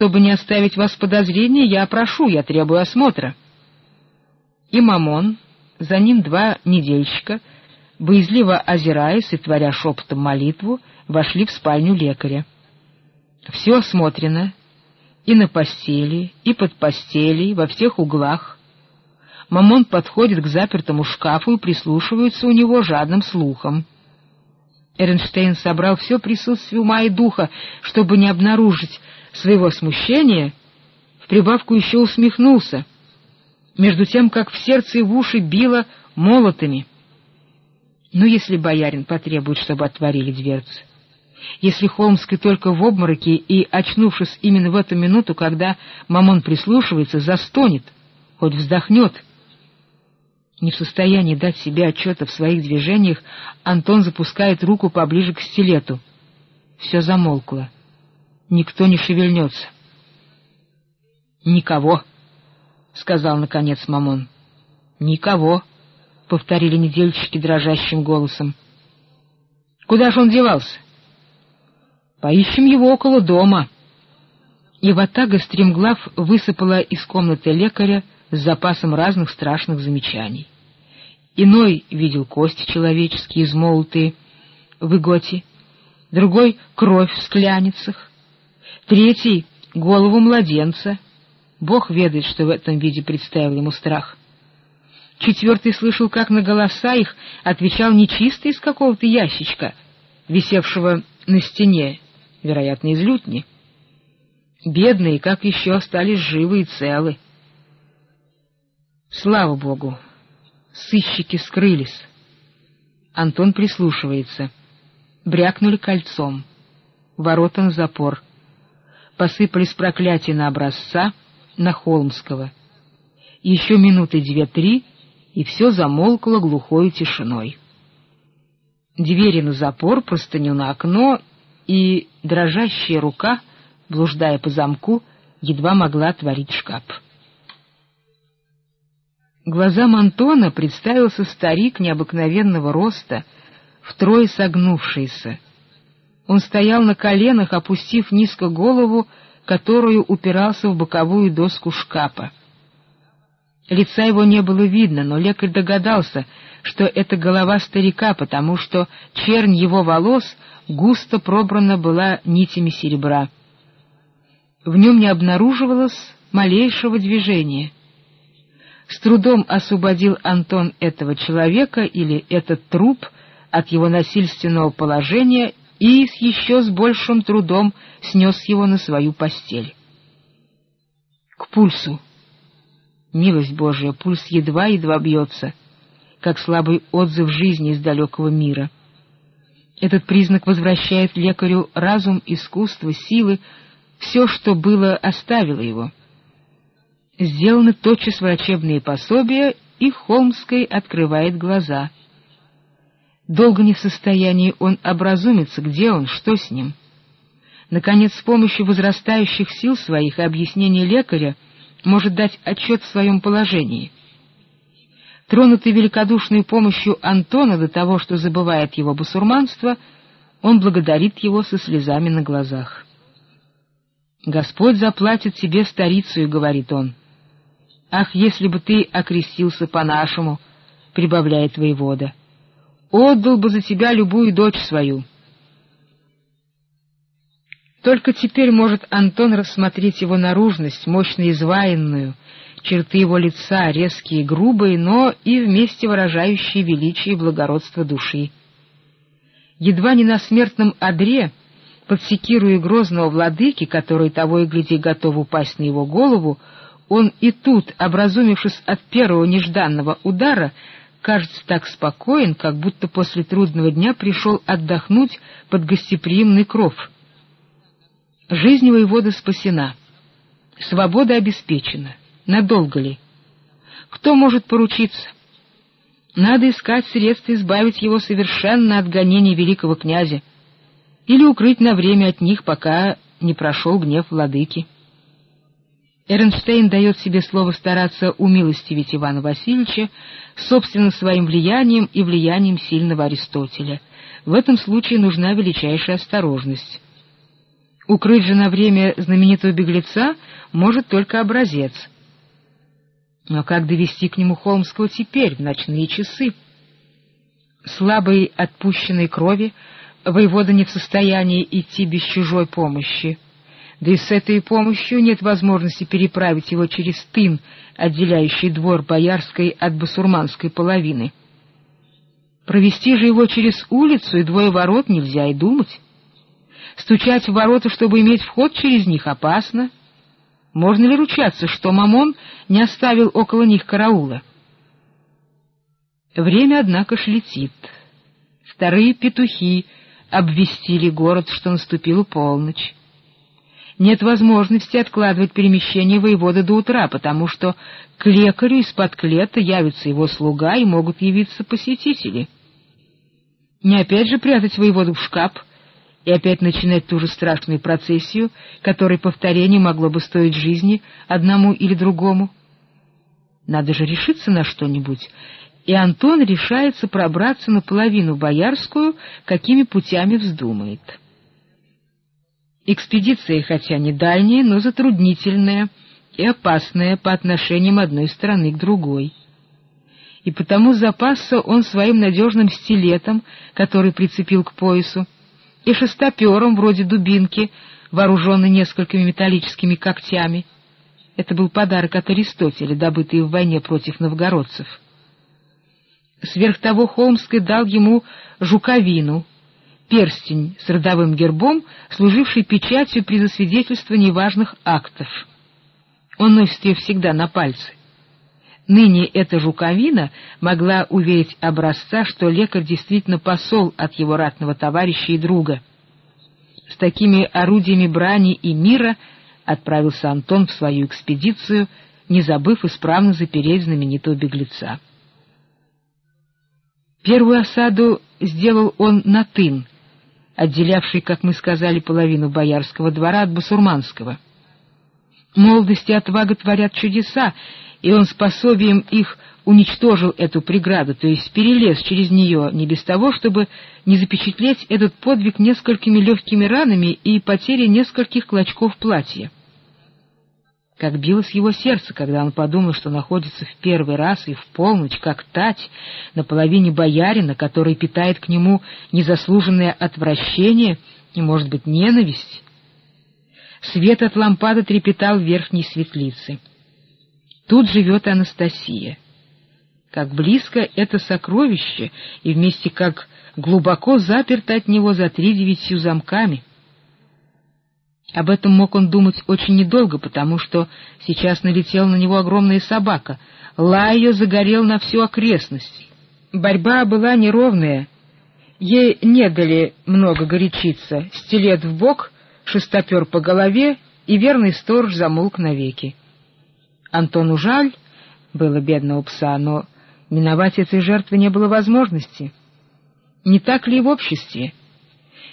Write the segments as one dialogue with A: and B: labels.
A: Чтобы не оставить вас в подозрении, я прошу, я требую осмотра. И Мамон, за ним два недельщика, боязливо озираясь и творя шепотом молитву, вошли в спальню лекаря. Все осмотрено, и на постели, и под постелей, во всех углах. Мамон подходит к запертому шкафу и прислушивается у него жадным слухом. Эрнштейн собрал все присутствие ума и духа, чтобы не обнаружить своего смущения, в прибавку еще усмехнулся, между тем, как в сердце и в уши било молотами. Но если боярин потребует, чтобы отворили дверцы, если Холмский только в обмороке и, очнувшись именно в эту минуту, когда Мамон прислушивается, застонет, хоть вздохнет — не в состоянии дать себе отчета в своих движениях, Антон запускает руку поближе к стилету. Все замолкло. Никто не шевельнется. «Никого», — сказал наконец Мамон. «Никого», — повторили недельщики дрожащим голосом. «Куда же он девался?» «Поищем его около дома». И Ватага стремглав высыпала из комнаты лекаря, с запасом разных страшных замечаний. Иной видел кости человеческие, измолотые в иготе, другой — кровь в скляницах, третий — голову младенца. Бог ведает, что в этом виде представил ему страх. Четвертый слышал, как на голоса их отвечал нечистый из какого-то ящичка, висевшего на стене, вероятно, из лютни. Бедные, как еще остались живы и целы. Слава богу! Сыщики скрылись. Антон прислушивается. Брякнули кольцом. Ворота на запор. Посыпались проклятия на образца, на Холмского. Еще минуты две-три, и все замолкло глухой тишиной. Двери на запор, простыню на окно, и дрожащая рука, блуждая по замку, едва могла отворить шкаф. Глазам Антона представился старик необыкновенного роста, втрое согнувшийся. Он стоял на коленах, опустив низко голову, которую упирался в боковую доску шкафа. Лица его не было видно, но лекарь догадался, что это голова старика, потому что чернь его волос густо пробрана была нитями серебра. В нем не обнаруживалось малейшего движения — с трудом освободил Антон этого человека или этот труп от его насильственного положения и с еще с большим трудом снес его на свою постель. К пульсу. Милость Божия, пульс едва-едва бьется, как слабый отзыв жизни из далекого мира. Этот признак возвращает лекарю разум, искусство, силы, все, что было, оставило его — Сделаны тотчас врачебные пособия, и Холмской открывает глаза. Долго не в состоянии он образумиться, где он, что с ним. Наконец, с помощью возрастающих сил своих и объяснений лекаря может дать отчет в своем положении. Тронутый великодушной помощью Антона до того, что забывает его басурманство, он благодарит его со слезами на глазах. «Господь заплатит тебе старицу», — говорит он. «Ах, если бы ты окрестился по-нашему!» — прибавляет воевода. «Отдал бы за тебя любую дочь свою!» Только теперь может Антон рассмотреть его наружность, мощно изваянную, черты его лица резкие и грубые, но и вместе выражающие величие и благородство души. Едва не на смертном одре, под секирую грозного владыки, который того и гляди готов упасть на его голову, он и тут, образумившись от первого нежданного удара, кажется так спокоен, как будто после трудного дня пришел отдохнуть под гостеприимный кров. Жизнь воевода спасена, свобода обеспечена. Надолго ли? Кто может поручиться? Надо искать средства избавить его совершенно от гонений великого князя или укрыть на время от них, пока не прошел гнев владыки. Эрнштейн дает себе слово стараться умилостивить Ивана Васильевича собственным своим влиянием и влиянием сильного Аристотеля. В этом случае нужна величайшая осторожность. Укрыть же на время знаменитого беглеца может только образец. Но как довести к нему Холмского теперь, в ночные часы? Слабой отпущенной крови воевода не в состоянии идти без чужой помощи. Да и с этой помощью нет возможности переправить его через тын, отделяющий двор боярской от басурманской половины. Провести же его через улицу и двое ворот нельзя и думать. Стучать в ворота, чтобы иметь вход через них, опасно. Можно ли ручаться, что Мамон не оставил около них караула? Время, однако, ж летит. Вторые петухи обвестили город, что наступила полночь. Нет возможности откладывать перемещение воевода до утра, потому что к лекарю из-под клета явится его слуга и могут явиться посетители. Не опять же прятать воеводу в шкаф и опять начинать ту же страшную процессию, которой повторение могло бы стоить жизни одному или другому. Надо же решиться на что-нибудь, и Антон решается пробраться наполовину Боярскую, какими путями вздумает. Экспедиция, хотя не дальняя, но затруднительная и опасная по отношениям одной страны к другой. И потому запасся он своим надежным стилетом, который прицепил к поясу, и шестопером вроде дубинки, вооруженный несколькими металлическими когтями. Это был подарок от Аристотеля, добытый в войне против новгородцев. Сверх того Холмский дал ему жуковину, перстень с родовым гербом, служивший печатью при засвидетельствовании важных актов. Он носит ее всегда на пальце. Ныне эта жуковина могла уверить образца, что лекарь действительно посол от его ратного товарища и друга. С такими орудиями брани и мира отправился Антон в свою экспедицию, не забыв исправно запереть знаменитого беглеца. Первую осаду сделал он на Тын, отделявший, как мы сказали, половину боярского двора от басурманского. Молодость и отвага творят чудеса, и он способием их уничтожил эту преграду, то есть перелез через нее, не без того, чтобы не запечатлеть этот подвиг несколькими легкими ранами и потерей нескольких клочков платья как билось его сердце, когда он подумал, что находится в первый раз и в полночь, как тать, на половине боярина, который питает к нему незаслуженное отвращение и, может быть, ненависть. Свет от лампады трепетал в верхней светлице. Тут живет Анастасия. Как близко это сокровище, и вместе как глубоко заперто от него за три девятью замками — об этом мог он думать очень недолго, потому что сейчас налетела на него огромная собака. Лай ее загорел на всю окрестность. Борьба была неровная. Ей не дали много горячиться. Стилет в бок, шестопер по голове, и верный сторож замолк навеки. Антону жаль было бедного пса, но миновать этой жертвы не было возможности. Не так ли в обществе?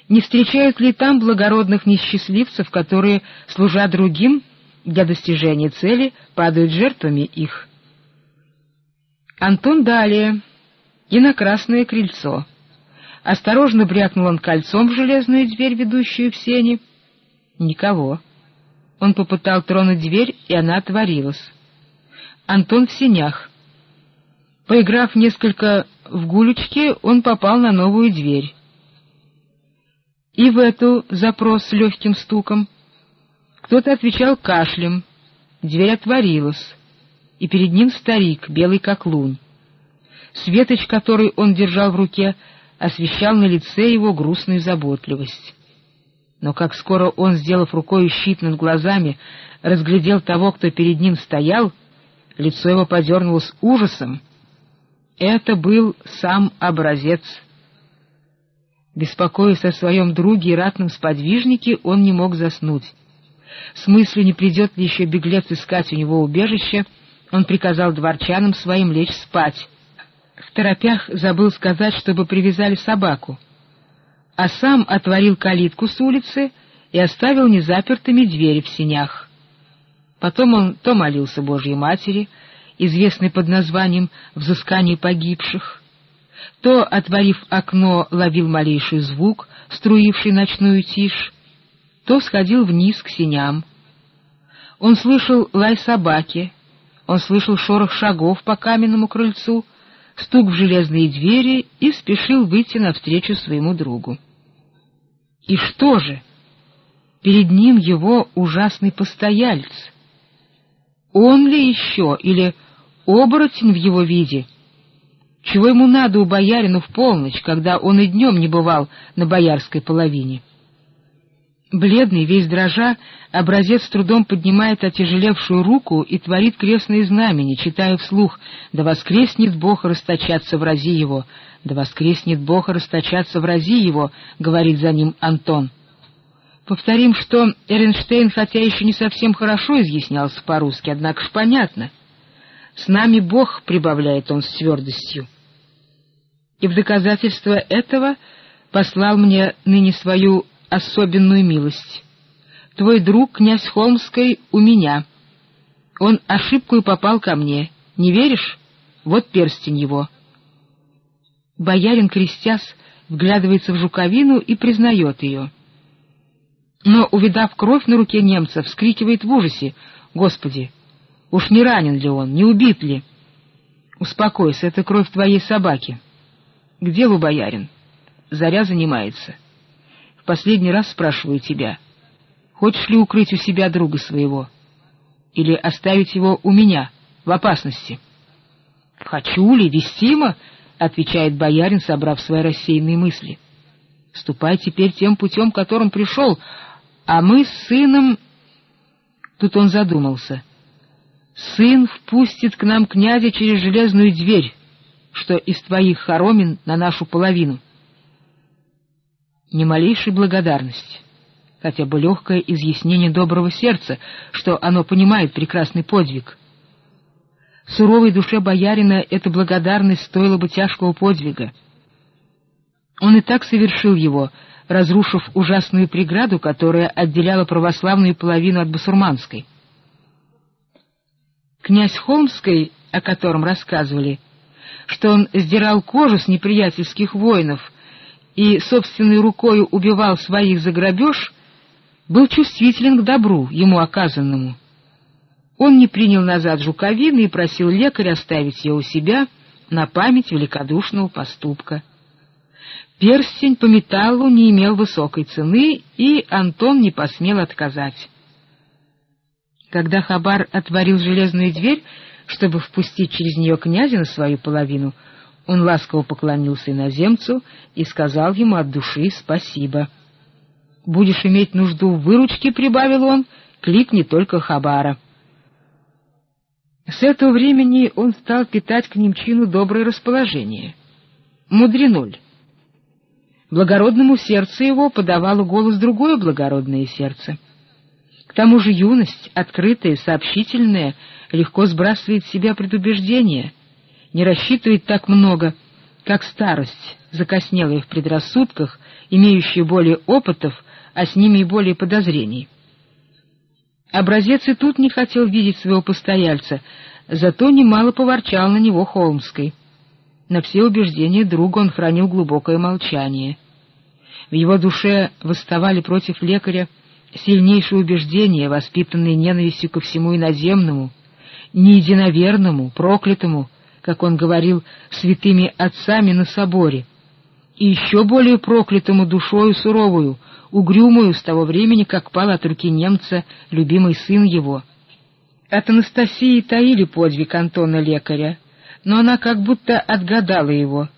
A: Не встречают ли там благородных несчастливцев, которые, служа другим, для достижения цели падают жертвами их. Антон далее, и на красное крыльцо. Осторожно брякнул он кольцом в железную дверь, ведущую в сени. Никого. Он попытал тронуть дверь, и она отворилась. Антон в сенях. Поиграв несколько в гулечки, он попал на новую дверь и в эту запрос с легким стуком. Кто-то отвечал кашлем, дверь отворилась, и перед ним старик, белый как лунь. Светоч, который он держал в руке, освещал на лице его грустную заботливость. Но как скоро он, сделав рукой щит над глазами, разглядел того, кто перед ним стоял, лицо его подернулось ужасом. Это был сам образец Беспокоясь о своем друге и ратном сподвижнике, он не мог заснуть. С мыслью, не придет ли еще беглец искать у него убежище, он приказал дворчанам своим лечь спать. В торопях забыл сказать, чтобы привязали собаку. А сам отворил калитку с улицы и оставил незапертыми двери в синях. Потом он то молился Божьей Матери, известной под названием «Взыскание погибших», то, отворив окно, ловил малейший звук, струивший ночную тишь, то сходил вниз к синям. Он слышал лай собаки, он слышал шорох шагов по каменному крыльцу, стук в железные двери и спешил выйти навстречу своему другу. И что же? Перед ним его ужасный постояльц. Он ли еще или оборотень в его виде? Чего ему надо у боярину в полночь, когда он и днем не бывал на боярской половине? Бледный, весь дрожа, образец с трудом поднимает отяжелевшую руку и творит крестные знамени, читая вслух «Да воскреснет Бог расточаться в рази его! Да воскреснет Бог расточаться в рази его!» — говорит за ним Антон. Повторим, что Эренштейн, хотя еще не совсем хорошо изъяснялся по-русски, однако ж понятно. «С нами Бог», — прибавляет он с твердостью. И в доказательство этого послал мне ныне свою особенную милость. Твой друг, князь Холмской, у меня. Он ошибку и попал ко мне. Не веришь? Вот перстень его. Боярин, крестясь, вглядывается в жуковину и признает ее но, увидав кровь на руке немца, вскрикивает в ужасе. «Господи, уж не ранен ли он, не убит ли?» «Успокойся, это кровь твоей собаки». «К делу, боярин?» «Заря занимается». «В последний раз спрашиваю тебя, хочешь ли укрыть у себя друга своего? Или оставить его у меня, в опасности?» «Хочу ли, вестимо?» — отвечает боярин, собрав свои рассеянные мысли. «Ступай теперь тем путем, которым пришел, а мы с сыном...» Тут он задумался. «Сын впустит к нам князя через железную дверь, что из твоих хоромин на нашу половину». Ни малейшей благодарности, хотя бы легкое изъяснение доброго сердца, что оно понимает прекрасный подвиг. Суровой душе боярина эта благодарность стоила бы тяжкого подвига. Он и так совершил его — разрушив ужасную преграду, которая отделяла православную половину от басурманской. Князь Холмский, о котором рассказывали, что он сдирал кожу с неприятельских воинов и собственной рукою убивал своих за грабеж, был чувствителен к добру, ему оказанному. Он не принял назад жуковины и просил лекаря оставить ее у себя на память великодушного поступка. Перстень по металлу не имел высокой цены, и Антон не посмел отказать. Когда Хабар отворил железную дверь, чтобы впустить через нее князя на свою половину, он ласково поклонился иноземцу и сказал ему от души спасибо. «Будешь иметь нужду в выручке», — прибавил он, — «кликни только Хабара». С этого времени он стал питать к немчину доброе расположение. Мудреноль. Благородному сердцу его подавало голос другое благородное сердце. К тому же юность, открытая, сообщительная, легко сбрасывает с себя предубеждения, не рассчитывает так много, как старость, закоснелая в предрассудках, имеющая более опытов, а с ними и более подозрений. Образец и тут не хотел видеть своего постояльца, зато немало поворчал на него Холмской — на все убеждения друга он хранил глубокое молчание. В его душе восставали против лекаря сильнейшие убеждения, воспитанные ненавистью ко всему иноземному, неединоверному, проклятому, как он говорил, святыми отцами на соборе, и еще более проклятому душою суровую, угрюмую с того времени, как пал от руки немца любимый сын его. От Анастасии таили подвиг Антона лекаря, но она как будто отгадала его,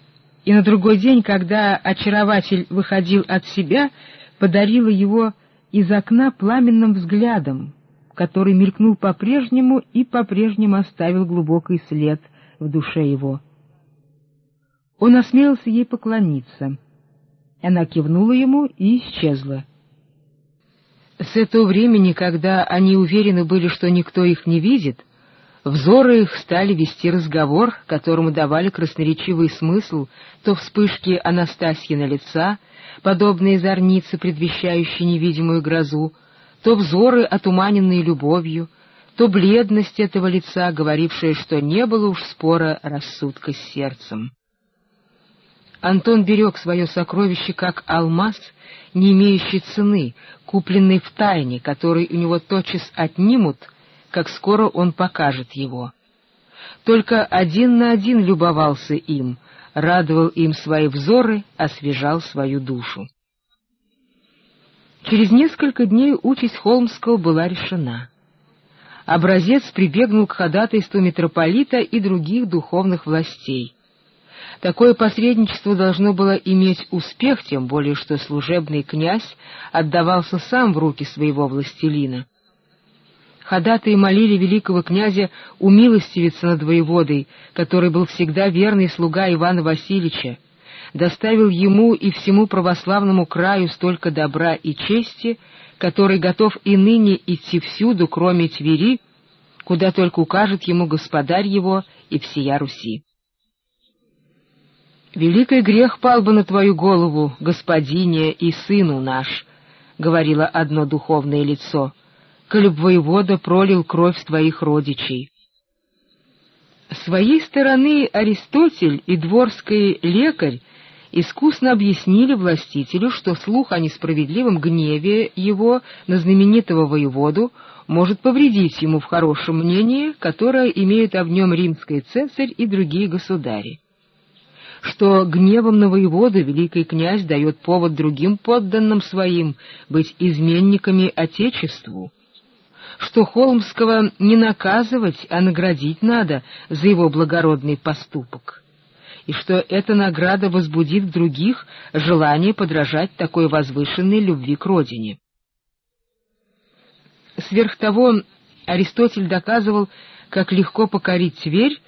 A: и на другой день, когда очарователь выходил от себя, подарила его из окна пламенным взглядом, который мелькнул по-прежнему и по-прежнему оставил глубокий след в душе его. Он осмелился ей поклониться. Она кивнула ему и исчезла. С этого времени, когда они уверены были, что никто их не видит, Взоры их стали вести разговор, которому давали красноречивый смысл то вспышки Анастасии на лица, подобные зорницы, предвещающие невидимую грозу, то взоры, отуманенные любовью, то бледность этого лица, говорившая, что не было уж спора рассудка с сердцем. Антон берег свое сокровище как алмаз, не имеющий цены, купленный в тайне, который у него тотчас отнимут, как скоро он покажет его. Только один на один любовался им, радовал им свои взоры, освежал свою душу. Через несколько дней участь Холмского была решена. Образец прибегнул к ходатайству митрополита и других духовных властей. Такое посредничество должно было иметь успех, тем более что служебный князь отдавался сам в руки своего властелина. Ходатаи молили великого князя умилостивиться над воеводой, который был всегда верный слуга Ивана Васильевича, доставил ему и всему православному краю столько добра и чести, который готов и ныне идти всюду, кроме Твери, куда только укажет ему господарь его и всея Руси. «Великий грех пал бы на твою голову, господине и сыну наш», — говорило одно духовное лицо, — «коль б воевода пролил кровь твоих родичей». С своей стороны Аристотель и дворский лекарь искусно объяснили властителю, что слух о несправедливом гневе его на знаменитого воеводу может повредить ему в хорошем мнении, которое имеют об нем римский цесарь и другие государи что гневом на воеводу великий князь дает повод другим подданным своим быть изменниками Отечеству, что Холмского не наказывать, а наградить надо за его благородный поступок, и что эта награда возбудит в других желание подражать такой возвышенной любви к родине. Сверх того, Аристотель доказывал, как легко покорить Тверь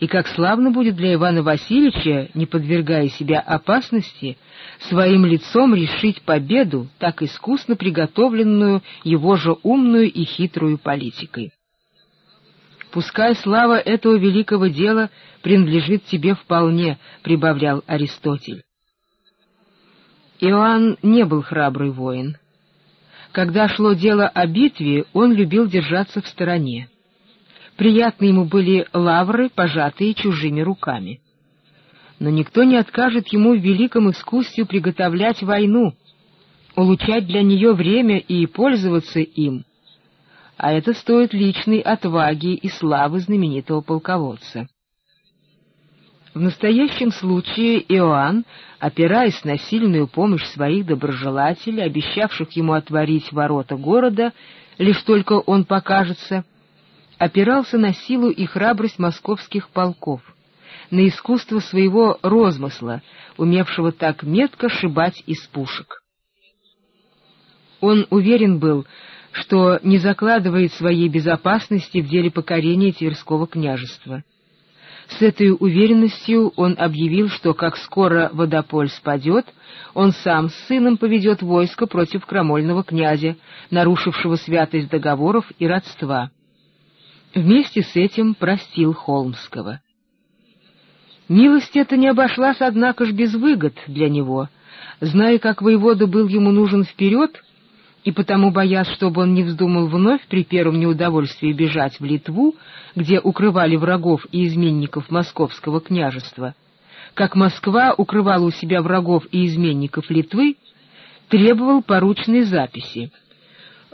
A: и как славно будет для Ивана Васильевича, не подвергая себя опасности, своим лицом решить победу, так искусно приготовленную его же умную и хитрую политикой. «Пускай слава этого великого дела принадлежит тебе вполне», — прибавлял Аристотель. Иоанн не был храбрый воин. Когда шло дело о битве, он любил держаться в стороне. Приятны ему были лавры, пожатые чужими руками. Но никто не откажет ему в великом искусстве приготовлять войну, улучшать для нее время и пользоваться им. А это стоит личной отваги и славы знаменитого полководца. В настоящем случае Иоанн, опираясь на сильную помощь своих доброжелателей, обещавших ему отворить ворота города, лишь только он покажется, — опирался на силу и храбрость московских полков, на искусство своего розмысла, умевшего так метко шибать из пушек. Он уверен был, что не закладывает своей безопасности в деле покорения Тверского княжества. С этой уверенностью он объявил, что как скоро водополь спадет, он сам с сыном поведет войско против крамольного князя, нарушившего святость договоров и родства вместе с этим простил Холмского. Милость эта не обошлась, однако ж, без выгод для него. Зная, как воевода был ему нужен вперед, и потому боясь, чтобы он не вздумал вновь при первом неудовольствии бежать в Литву, где укрывали врагов и изменников московского княжества, как Москва укрывала у себя врагов и изменников Литвы, требовал поручной записи —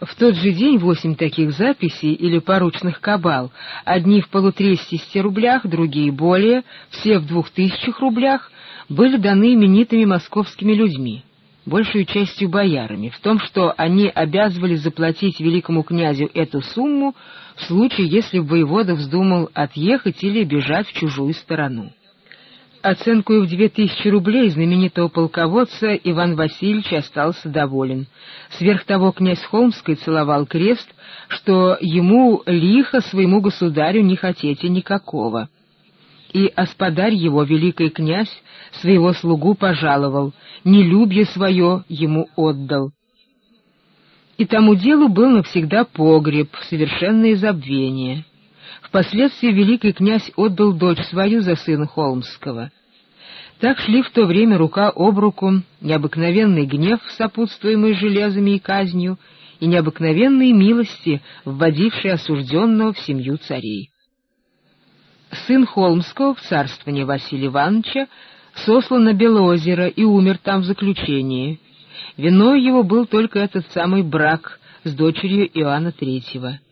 A: в тот же день восемь таких записей или поручных кабал, одни в полутридцати рублях, другие более, все в двух тысячах рублях, были даны именитыми московскими людьми, большую частью боярами, в том, что они обязывали заплатить великому князю эту сумму в случае, если воевода вздумал отъехать или бежать в чужую сторону. Оценкою в две тысячи рублей знаменитого полководца Иван Васильевич остался доволен. Сверх того князь Холмский целовал крест, что ему лихо своему государю не хотите никакого. И осподарь его, великий князь, своего слугу пожаловал, нелюбье свое ему отдал. И тому делу был навсегда погреб, совершенное забвение. Впоследствии великий князь отдал дочь свою за сына Холмского. Так шли в то время рука об руку необыкновенный гнев, сопутствуемый железами и казнью, и необыкновенные милости, вводившие осужденного в семью царей. Сын Холмского в царствовании Василия Ивановича сослан на Белоозеро и умер там в заключении. Виной его был только этот самый брак с дочерью Иоанна Третьего —